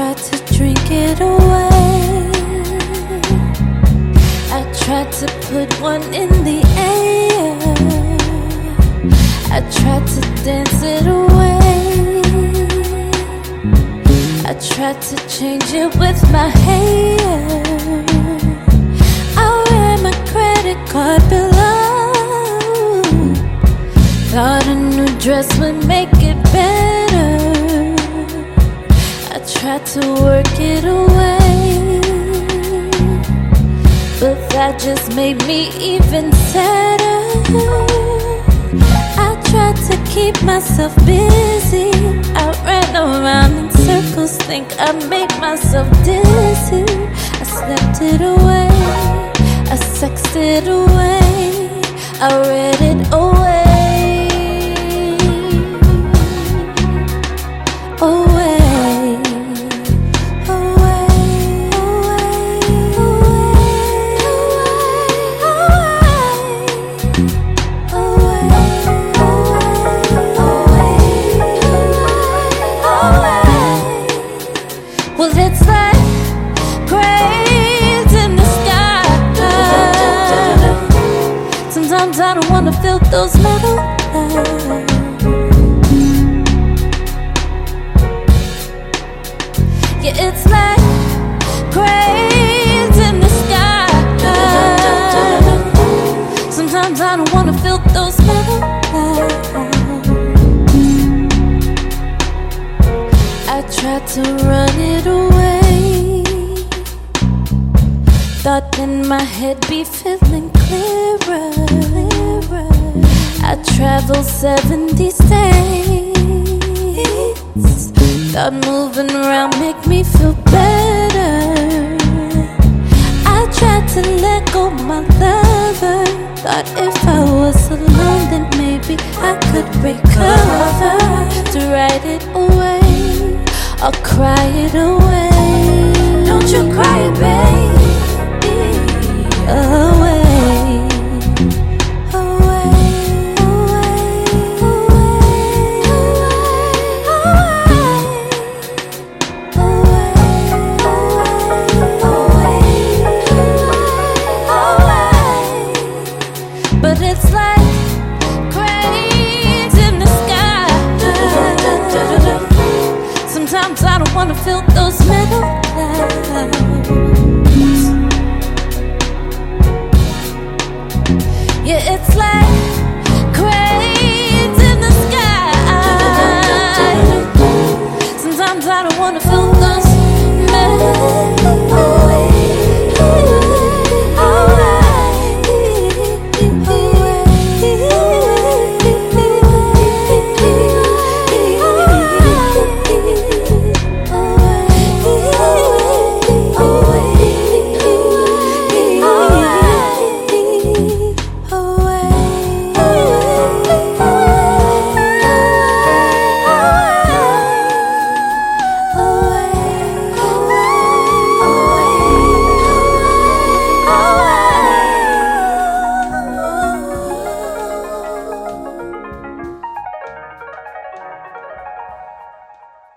tried to drink it away. I tried to put one in the air. I tried to dance it away. I tried to change it with my hair. I ran my credit card below. Thought a new dress would make Just made me even sadder. I tried to keep myself busy. I ran around in circles, think I made myself dizzy. I slept it away, I sexed it away, I read it. Away, Sometimes I don't wanna feel those metal eyes. Yeah, it's like cranes in the sky. Sometimes I don't wanna feel those metal eyes. I tried to run it away. Thought in my head be feeling clearer. clearer. I travel seventy states. days. Thought moving around make me feel better. I tried to let go my lover. Thought if I was alone, then maybe I could recover to write it away or cry it away. Don't you cry it, baby. wanna feel those metal